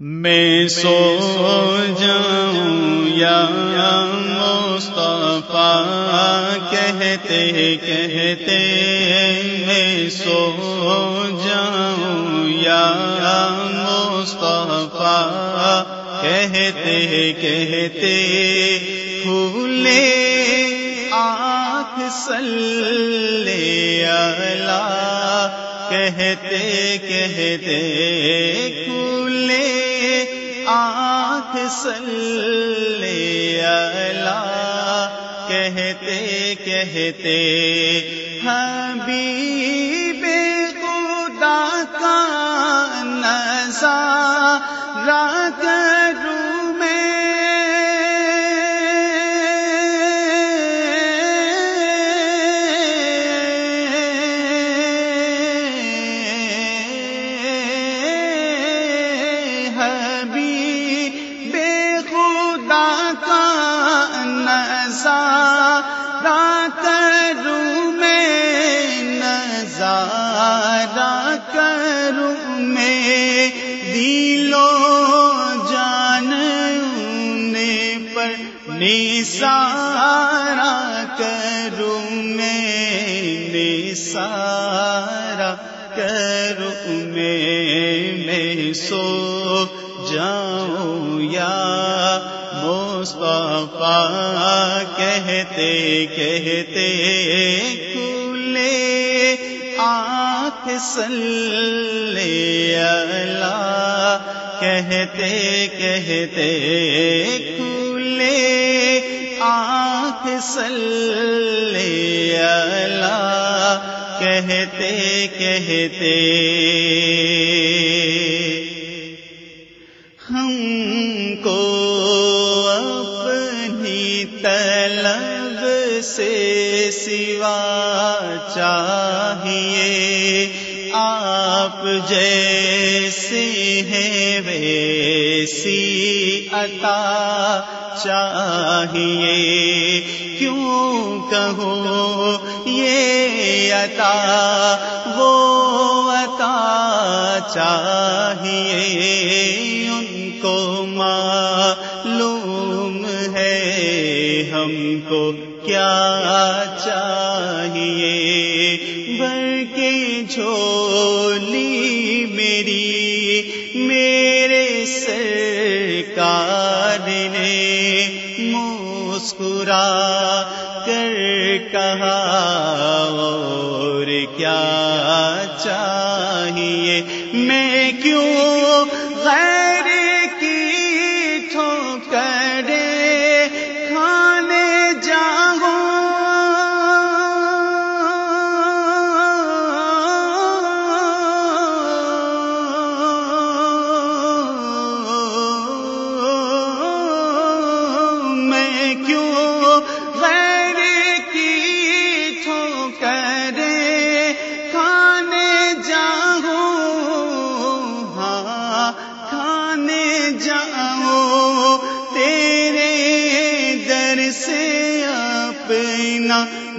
میں سو جاؤں یا مصطفیٰ کہتے کہتے میں سو جاؤں یا مصطفیٰ کہتے کہتے کھولے آنکھ سلے اللہ کہتے کہتے کھولے آنکھ سلے اللہ کہتے کہتے حبیب خدا کا نظارہ کر نثارا کروں میں نثارا کروں میں میں سو جاؤں یا مصطفیٰ کہتے کہتے کھلے آنکھ سلے اللہ، کہتے کہتے کھلے آنکھ سلے اللہ کہتے کہتے۔ ہم کو اپنی طلب سے سوا چاہیے۔ آپ جیسے ہیں ویسی عطا چاہیے۔ کیوں کہو یہ عطا؟ وہ عطا چاہیے۔ ان کو معلوم ہے ہم کو کیا چاہیے۔ بر کے جھولی کہا اور کیا چاہیے؟ میں کیوں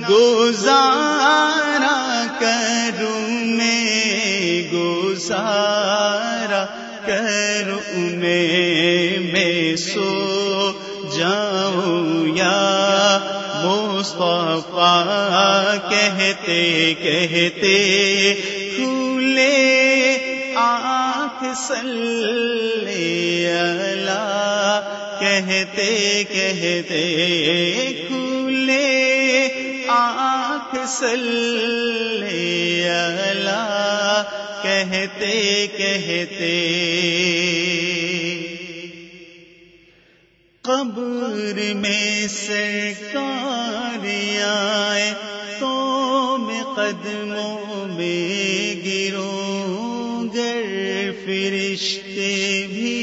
گزارا کروں میں، گزارا کروں میں میں سو جاؤں یا مصطفیٰ کہتے کہتے کھولے آنکھ سلے اللہ، کہتے کہتے آنکھ سلے اللہ۔ کہتے کہتے قبر میں سرکار آئے تو میں قدموں میں گروں گر فرشتے بھی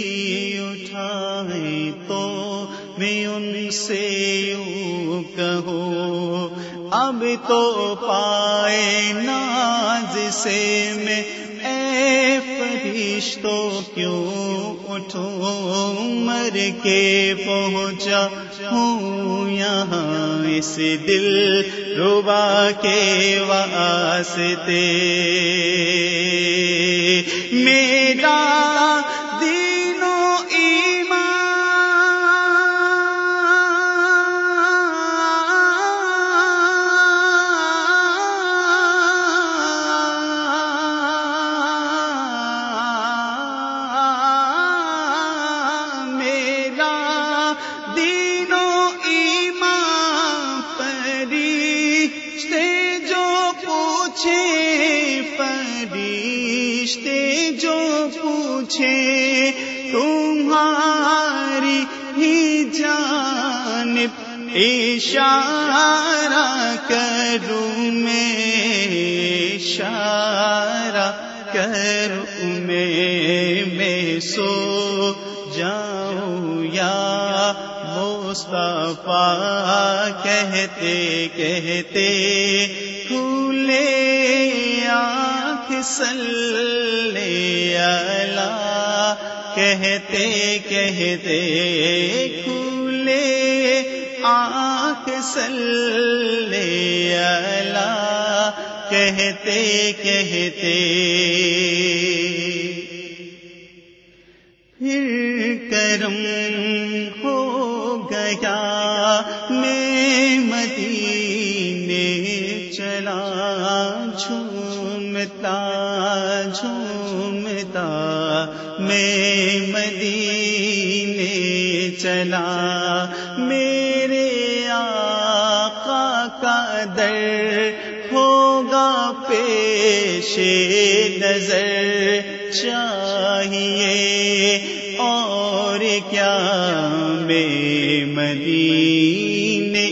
اب تو پائے ناز سے میں، اے فرشتوں، کیوں اٹھوں؟ مر کے پہنچا ہوں یہاں اس دل ربا کے واسطے۔ میرا دینوں پوچھے فرشتے جو پوچھے تمہاری ہی جانب اشارہ کروں میں اشارہ کروں میں میں سو جاؤں یا مصطفیٰ کہتے کہتے کھلے آنکھ سلے اللہ کہتے کہتے کھلے آنکھ سلے اللہ کہتے کہتے کرم ہو گیا۔ میں مدینے چلا، جھومتا جھومتا۔ میں مدینے چلا۔ میرے آقا کا در ہوگا پیش نظر چاہیے۔ کیا میں مدینے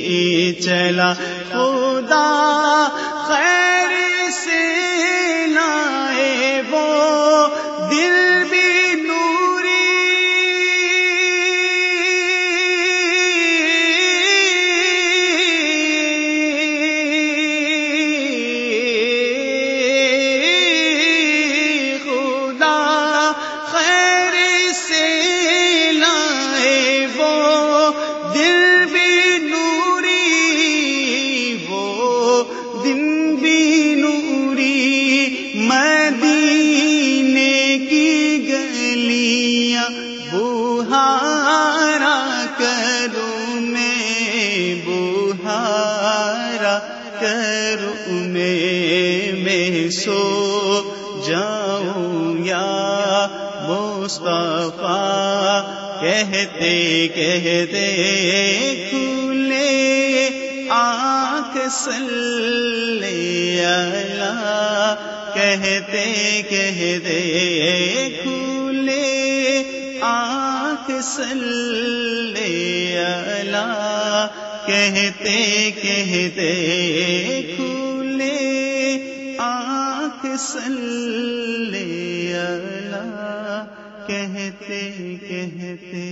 چلا؟ خدا بہارا کروں میں سو جاؤں یا مصطفیٰ کہتے کہتے کھلے آنکھ سلے اللہ کہتے کہتے کھلے آنکھ سلے اللہ کہتے کہتے کھلے آنکھ سلے اللہ کہتے کہتے